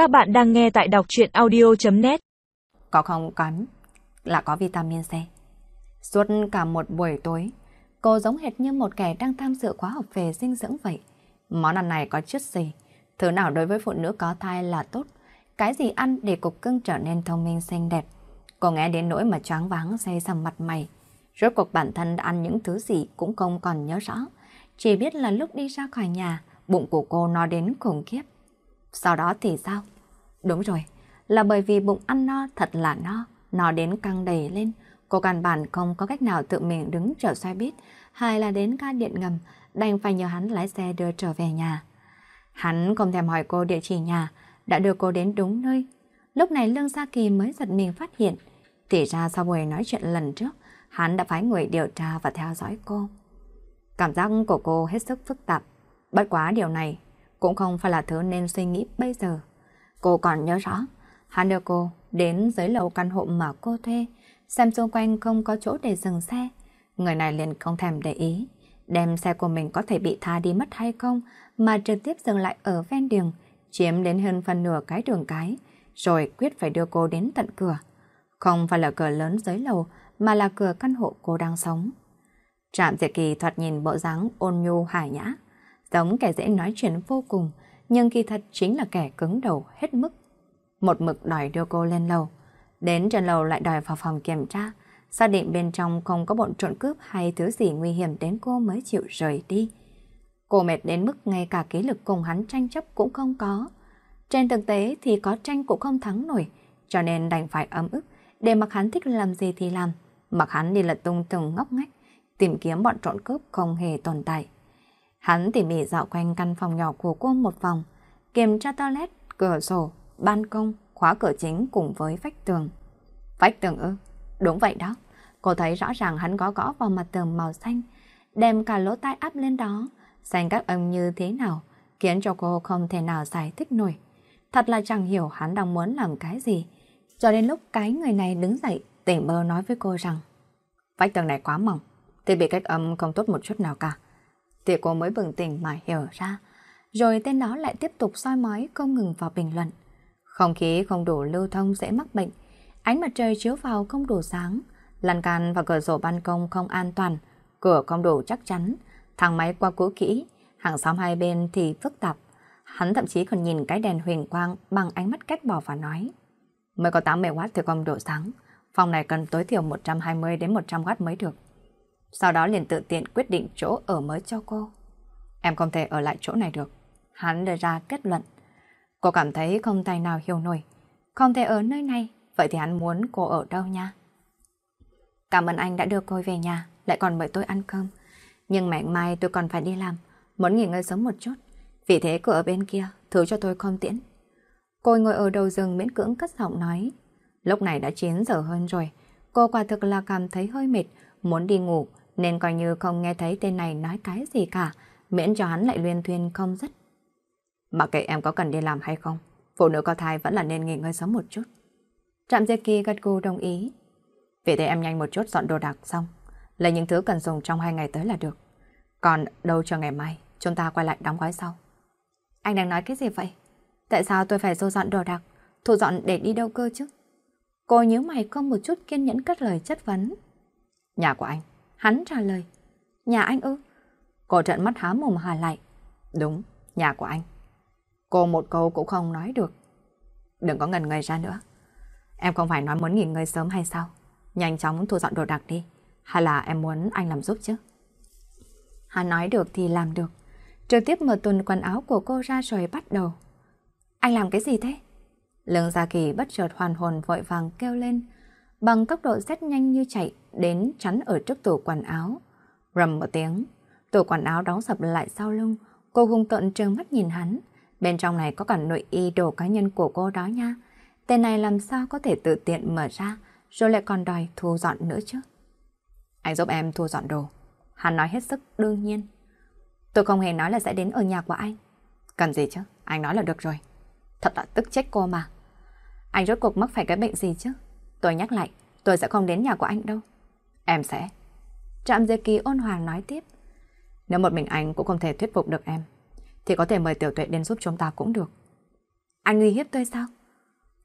Các bạn đang nghe tại đọc chuyện audio.net Có không cắn là có vitamin C. Suốt cả một buổi tối, cô giống hệt như một kẻ đang tham dự khóa học về dinh dưỡng vậy. Món ăn này có chất gì? Thứ nào đối với phụ nữ có thai là tốt? Cái gì ăn để cục cưng trở nên thông minh xinh đẹp? Cô nghe đến nỗi mà choáng váng say sầm mặt mày. Rốt cuộc bản thân đã ăn những thứ gì cũng không còn nhớ rõ. Chỉ biết là lúc đi ra khỏi nhà, bụng của cô no đến khủng khiếp. Sau đó thì sao? Đúng rồi, là bởi vì bụng ăn no thật là no, no đến căng đầy lên. Cô căn bản không có cách nào tự mình đứng trở xoay bít, hay là đến ga điện ngầm, đành phải nhờ hắn lái xe đưa trở về nhà. Hắn không thèm hỏi cô địa chỉ nhà, đã đưa cô đến đúng nơi. Lúc này Lương Gia Kỳ mới giật mình phát hiện, thì ra sau buổi nói chuyện lần trước, hắn đã phái người điều tra và theo dõi cô. Cảm giác của cô hết sức phức tạp, bất quá điều này cũng không phải là thứ nên suy nghĩ bây giờ. Cô còn nhớ rõ, hắn đưa cô đến dưới lầu căn hộ mà cô thuê, xem xung quanh không có chỗ để dừng xe. Người này liền không thèm để ý, đem xe của mình có thể bị tha đi mất hay không, mà trực tiếp dừng lại ở ven đường, chiếm đến hơn phần nửa cái đường cái, rồi quyết phải đưa cô đến tận cửa. Không phải là cửa lớn dưới lầu, mà là cửa căn hộ cô đang sống. Trạm Diệt Kỳ thoạt nhìn bộ dáng ôn nhu hải nhã, giống kẻ dễ nói chuyện vô cùng, nhưng kỳ thật chính là kẻ cứng đầu hết mức. Một mực đòi đưa cô lên lầu, đến trên lầu lại đòi vào phòng kiểm tra, xác định bên trong không có bọn trộn cướp hay thứ gì nguy hiểm đến cô mới chịu rời đi. Cô mệt đến mức ngay cả ký lực cùng hắn tranh chấp cũng không có. Trên thực tế thì có tranh cũng không thắng nổi, cho nên đành phải ấm ức để mặc hắn thích làm gì thì làm, mặc hắn đi lật tung từng ngóc ngách, tìm kiếm bọn trộn cướp không hề tồn tại. Hắn tỉ mỉ dạo quanh căn phòng nhỏ của cô một vòng, kiểm tra toilet, cửa sổ, ban công, khóa cửa chính cùng với vách tường. Vách tường ư? Đúng vậy đó. Cô thấy rõ ràng hắn gõ gõ vào mặt tường màu xanh, đem cả lỗ tai áp lên đó, xanh các âm như thế nào, khiến cho cô không thể nào giải thích nổi. Thật là chẳng hiểu hắn đang muốn làm cái gì. Cho đến lúc cái người này đứng dậy, tỉnh bơ nói với cô rằng Vách tường này quá mỏng, thì bị cách âm không tốt một chút nào cả. Thì cô mới bừng tỉnh mà hiểu ra. Rồi tên đó lại tiếp tục soi mói, không ngừng vào bình luận. Không khí không đủ lưu thông, dễ mắc bệnh. Ánh mặt trời chiếu vào không đủ sáng. Lan can và cửa sổ ban công không an toàn. Cửa không đủ chắc chắn. Thang máy qua cũ kỹ. Hàng xóm hai bên thì phức tạp. Hắn thậm chí còn nhìn cái đèn huyền quang bằng ánh mắt cách bỏ và nói. Mới có 80W thì không đủ sáng. Phòng này cần tối thiểu 120 đến 100W mới được. Sau đó liền tự tiện quyết định chỗ ở mới cho cô. Em không thể ở lại chỗ này được. Hắn đưa ra kết luận. Cô cảm thấy không tài nào hiểu nổi. Không thể ở nơi này, vậy thì hắn muốn cô ở đâu nha? Cảm ơn anh đã đưa cô về nhà, lại còn mời tôi ăn cơm. Nhưng mẹ mai tôi còn phải đi làm, muốn nghỉ ngơi sớm một chút. Vì thế cô ở bên kia, thứ cho tôi không tiễn. Cô ngồi ở đầu rừng miễn cưỡng cất giọng nói. Lúc này đã 9 giờ hơn rồi, cô quả thực là cảm thấy hơi mệt, muốn đi ngủ, nên coi như không nghe thấy tên này nói cái gì cả, miễn cho hắn lại luyên thuyên không dứt. Mặc kệ em có cần đi làm hay không, phụ nữ có thai vẫn là nên nghỉ ngơi sớm một chút. Trạm Diệp Kỳ gật gù đồng ý. Vì thế em nhanh một chút dọn đồ đạc xong, lấy những thứ cần dùng trong hai ngày tới là được. Còn đâu cho ngày mai, chúng ta quay lại đóng gói sau. Anh đang nói cái gì vậy? Tại sao tôi phải dô dọn đồ đạc, thu dọn để đi đâu cơ chứ? Cô nhớ mày không một chút kiên nhẫn cất lời chất vấn. Nhà của anh. Hắn trả lời. Nhà anh ư? Cô trận mắt há mồm hà lại. Đúng, nhà của anh. Cô một câu cũng không nói được. Đừng có ngần người ra nữa. Em không phải nói muốn nghỉ ngơi sớm hay sao? Nhanh chóng thu dọn đồ đạc đi. Hay là em muốn anh làm giúp chứ? Hắn nói được thì làm được. Trực tiếp mở tuần quần áo của cô ra rồi bắt đầu. Anh làm cái gì thế? Lương Gia Kỳ bất chợt hoàn hồn vội vàng kêu lên. Bằng tốc độ rất nhanh như chạy đến chắn ở trước tủ quần áo. Rầm một tiếng, tủ quần áo đóng sập lại sau lưng. Cô hung tợn trừng mắt nhìn hắn. Bên trong này có cả nội y đồ cá nhân của cô đó nha. Tên này làm sao có thể tự tiện mở ra, rồi lại còn đòi thu dọn nữa chứ. Anh giúp em thu dọn đồ. Hắn nói hết sức đương nhiên. Tôi không hề nói là sẽ đến ở nhà của anh. Cần gì chứ, anh nói là được rồi. Thật là tức chết cô mà. Anh rốt cuộc mắc phải cái bệnh gì chứ? Tôi nhắc lại, tôi sẽ không đến nhà của anh đâu. Em sẽ. Trạm Diệp Kỳ ôn hòa nói tiếp. Nếu một mình anh cũng không thể thuyết phục được em, thì có thể mời Tiểu Tuệ đến giúp chúng ta cũng được. Anh uy hiếp tôi sao?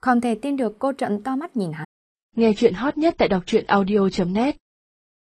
Không thể tin được cô trận to mắt nhìn hắn. Nghe chuyện hot nhất tại đọc truyện audio.net